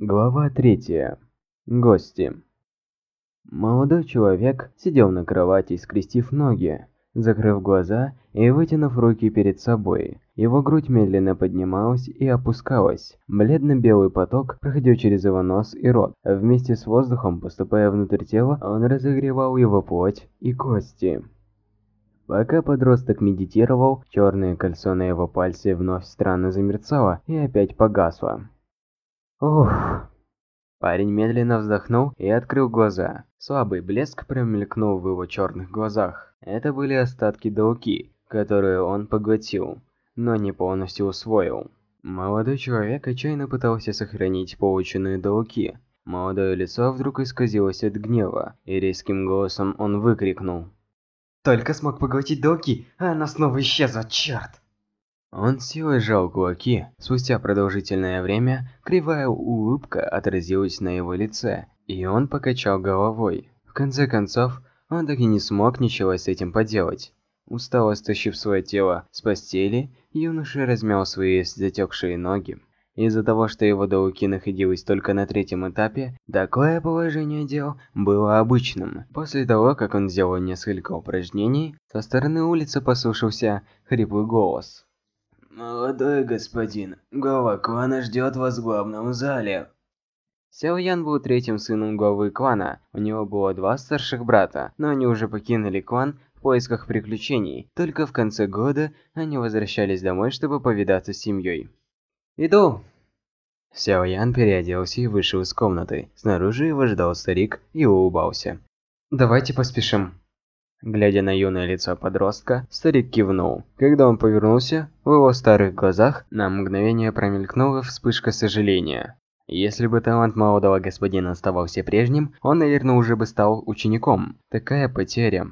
Глава третья. Гости. Молодой человек сидел на кровати, скрестив ноги, закрыв глаза и вытянув руки перед собой. Его грудь медленно поднималась и опускалась. Бледно-белый поток проходил через его нос и рот. Вместе с воздухом, поступая внутрь тела, он разогревал его плоть и кости. Пока подросток медитировал, черное кольцо на его пальце вновь странно замерцало и опять погасло. Ух. Парень медленно вздохнул и открыл глаза. Слабый блеск промелькнул в его черных глазах. Это были остатки дауки, которые он поглотил, но не полностью усвоил. Молодой человек отчаянно пытался сохранить полученные дауки. Молодое лицо вдруг исказилось от гнева, и резким голосом он выкрикнул. «Только смог поглотить дауки, а она снова исчезла, черт!» Он силой сжал кулаки. Спустя продолжительное время кривая улыбка отразилась на его лице, и он покачал головой. В конце концов, он так и не смог ничего с этим поделать. Устало стащив свое тело с постели, юноша размял свои затекшие ноги. Из-за того, что его Дауки находилась только на третьем этапе, такое положение дел было обычным. После того, как он сделал несколько упражнений, со стороны улицы послышался хриплый голос. «Молодой господин, глава клана ждет вас в главном зале». Сяо Ян был третьим сыном главы клана. У него было два старших брата, но они уже покинули клан в поисках приключений. Только в конце года они возвращались домой, чтобы повидаться с семьей. «Иду!» Сяо Ян переоделся и вышел из комнаты. Снаружи его ждал старик и улыбался. «Давайте поспешим». Глядя на юное лицо подростка, старик кивнул. Когда он повернулся, в его старых глазах на мгновение промелькнула вспышка сожаления. Если бы талант молодого господина оставался прежним, он, наверное, уже бы стал учеником. Такая потеря.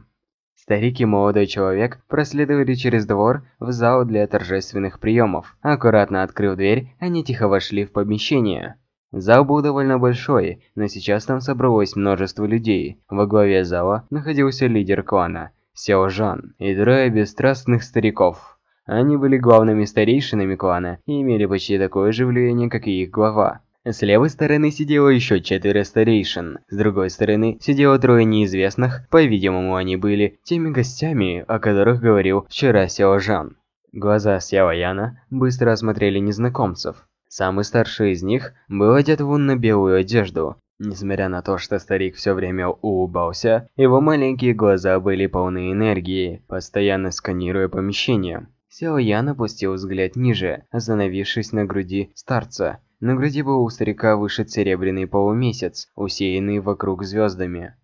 Старик и молодой человек проследовали через двор в зал для торжественных приемов. Аккуратно открыв дверь, они тихо вошли в помещение. Зал был довольно большой, но сейчас там собралось множество людей. Во главе зала находился лидер клана, Сяо Жан, и трое бесстрастных стариков. Они были главными старейшинами клана и имели почти такое же влияние, как и их глава. С левой стороны сидело еще четверо старейшин, с другой стороны сидело трое неизвестных, по-видимому они были теми гостями, о которых говорил вчера Сяо Жан. Глаза Сяо Яна быстро осмотрели незнакомцев. Самый старший из них был одет в унно-белую одежду. Несмотря на то, что старик все время улыбался, его маленькие глаза были полны энергии, постоянно сканируя помещение. Сяо Ян опустил взгляд ниже, остановившись на груди старца. На груди был у старика вышит серебряный полумесяц, усеянный вокруг звездами.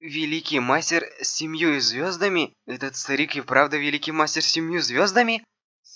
«Великий мастер с семью звездами? Этот старик и правда великий мастер с семью звездами?»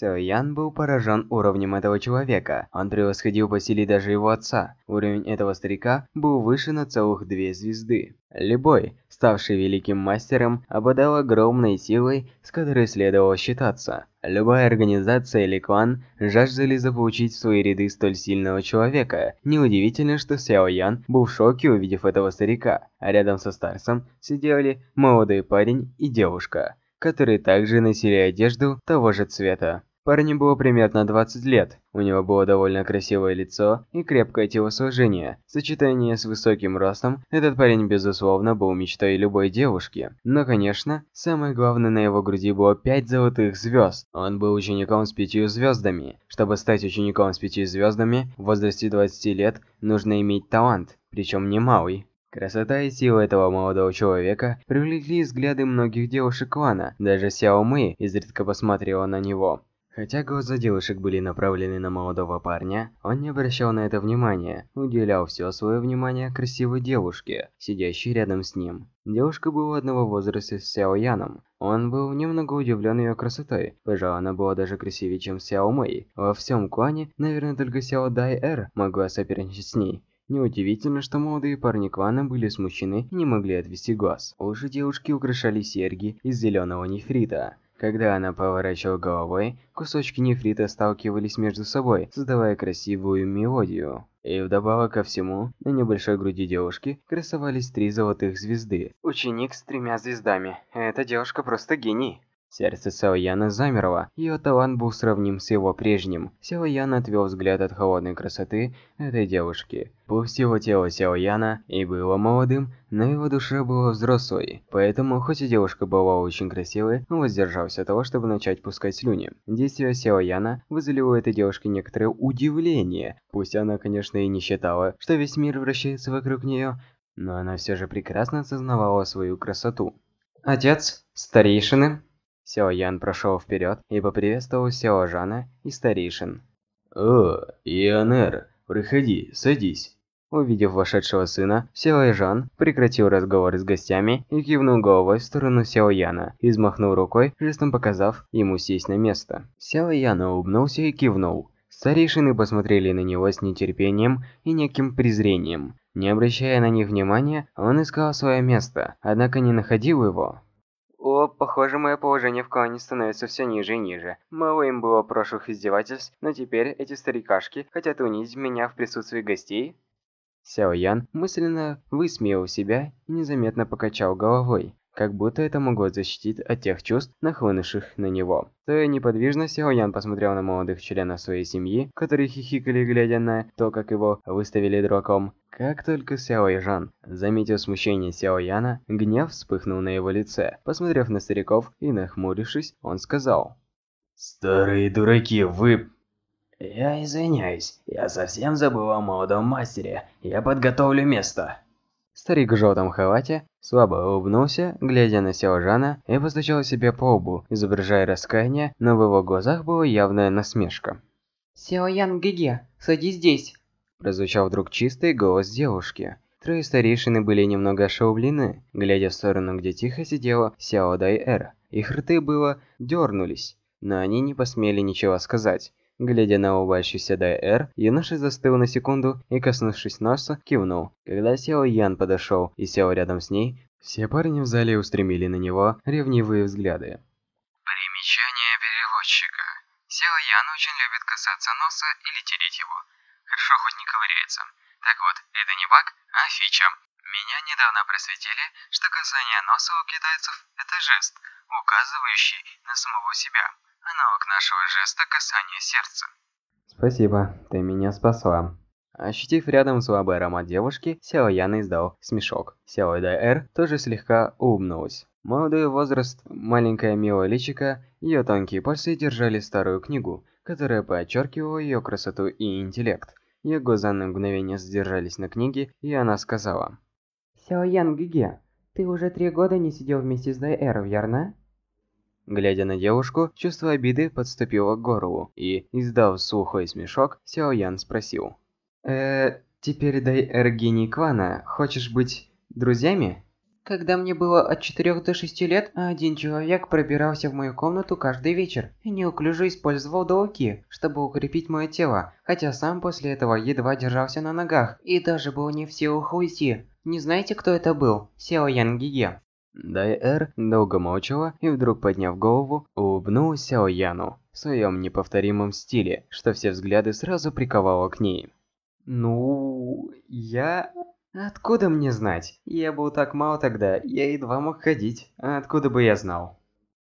Сяо Ян был поражен уровнем этого человека. Он превосходил по силе даже его отца. Уровень этого старика был выше на целых две звезды. Любой, ставший великим мастером, обладал огромной силой, с которой следовало считаться. Любая организация или клан жаждали заполучить в свои ряды столь сильного человека. Неудивительно, что Сяо Ян был в шоке, увидев этого старика. А рядом со старцем сидели молодой парень и девушка, которые также носили одежду того же цвета. Парню было примерно 20 лет. У него было довольно красивое лицо и крепкое телосложение. В сочетании с высоким ростом, этот парень безусловно был мечтой любой девушки. Но, конечно, самое главное на его груди было 5 золотых звезд. Он был учеником с пятью звездами. Чтобы стать учеником с пятью звездами, в возрасте 20 лет нужно иметь талант, причем немалый. Красота и сила этого молодого человека привлекли взгляды многих девушек клана. Даже Сяо Мэй изредка посмотрела на него. Хотя глаза девушек были направлены на молодого парня, он не обращал на это внимания, уделял все свое внимание красивой девушке, сидящей рядом с ним. Девушка была одного возраста с Сяо Яном. Он был немного удивлен ее красотой. Пожалуй, она была даже красивее, чем Сяо Мэй. Во всем клане, наверное, только Сяо Дай Эр могла соперничать с ней. Неудивительно, что молодые парни клана были смущены и не могли отвести глаз. Уши девушки украшали серьги из зеленого нефрита. Когда она поворачивала головой, кусочки нефрита сталкивались между собой, создавая красивую мелодию. И вдобавок ко всему, на небольшой груди девушки красовались три золотых звезды. Ученик с тремя звездами. Эта девушка просто гений. Сердце Сяо Яна замерло, ее талант был сравним с его прежним. Сяо Ян отвел взгляд от холодной красоты этой девушки. Пусть его тело Сяо Яна и было молодым, но его душа была взрослой. Поэтому, хоть и девушка была очень красивой, он воздержался от того, чтобы начать пускать слюни. Действия Сяо Яна вызвали у этой девушки некоторое удивление. Пусть она, конечно, и не считала, что весь мир вращается вокруг нее, но она все же прекрасно осознавала свою красоту. Отец, старейшины, Сяо Ян прошел вперед и поприветствовал Сяо Жана и старейшин. «О, Ионер, проходи, садись». Увидев вошедшего сына, Сяо Жан прекратил разговор с гостями и кивнул головой в сторону Сяо Яна и взмахнул рукой, жестом показав ему сесть на место. Сяо Ян улыбнулся и кивнул. Старейшины посмотрели на него с нетерпением и неким презрением. Не обращая на них внимания, он искал свое место, однако не находил его. О, похоже, мое положение в клане становится все ниже и ниже. Мало им было прошлых издевательств, но теперь эти старикашки хотят унизить меня в присутствии гостей? Сяо Ян мысленно высмеял себя и незаметно покачал головой, как будто это могло защитить от тех чувств, нахлынувших на него. Стоя неподвижно, Сяо Ян посмотрел на молодых членов своей семьи, которые хихикали, глядя на то, как его выставили дураком. Как только Сяо Жан заметил смущение Сяо Яна, гнев вспыхнул на его лице. Посмотрев на стариков и нахмурившись, он сказал. «Старые дураки, вы...» «Я извиняюсь, я совсем забыл о молодом мастере. Я подготовлю место». Старик в желтом халате слабо улыбнулся, глядя на Сяо Жана, и постучал себе по лбу, изображая раскаяние, но в его глазах была явная насмешка. «Сяо Ян Геге, садись здесь!» Прозвучал вдруг чистый голос девушки. Трое старейшины были немного ошеломлены, глядя в сторону, где тихо сидела Сяо Дай Эр. Их рты было дернулись, но они не посмели ничего сказать. Глядя на улыбающийся Дай Эр, юноша застыл на секунду и, коснувшись носа, кивнул. Когда Сяо Ян подошел и сел рядом с ней, все парни в зале устремили на него ревнивые взгляды. Примечание переводчика. Сяо Ян очень любит касаться носа или тереть его. Хорошо хоть не ковыряется. Так вот, это не баг, а фича. Меня недавно просветили, что касание носа у китайцев – это жест, указывающий на самого себя. Аналог нашего жеста касания сердца. Спасибо, ты меня спасла. Ощутив рядом слабый аромат девушки, Сяо Ян издал смешок. Сяо Эр тоже слегка улыбнулась. Молодой возраст, маленькая милая личика, ее тонкие пальцы держали старую книгу, которая подчеркивала ее красоту и интеллект. Ее глаза на мгновение задержались на книге, и она сказала. «Сяо Ян Гиге, ты уже три года не сидел вместе с Дайэр, верно?» Глядя на девушку, чувство обиды подступило к горлу, и, издав сухой смешок, Сяо Ян спросил. «Э, теперь Дайэр гений клана, хочешь быть друзьями?» Когда мне было от 4 до 6 лет, один человек пробирался в мою комнату каждый вечер и неуклюже использовал долоки, чтобы укрепить мое тело, хотя сам после этого едва держался на ногах и даже был не в силах уйти. Не знаете, кто это был? Сео Ян Гиге. Дайэр долго молчала и вдруг, подняв голову, улыбнулась Сяо Яну в своем неповторимом стиле, что все взгляды сразу приковало к ней. «Ну, я...» Откуда мне знать? Я был так мал тогда, я едва мог ходить. Откуда бы я знал?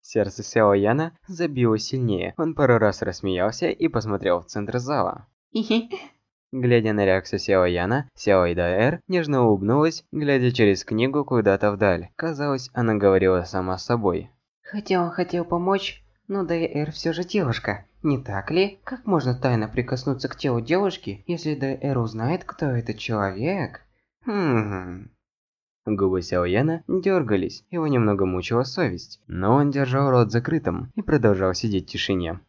Сердце Сяо Яна забилось сильнее. Он пару раз рассмеялся и посмотрел в центр зала. Глядя на реакцию Сяо Яна, Сяо Идаэр нежно улыбнулась, глядя через книгу куда-то вдаль. Казалось, она говорила сама с собой. Хотя он хотел помочь, но Дайэр все же девушка. Не так ли? Как можно тайно прикоснуться к телу девушки, если Дайэр узнает, кто этот человек? Хм. Губы Сяо Яна дергались, его немного мучила совесть, но он держал рот закрытым и продолжал сидеть в тишине.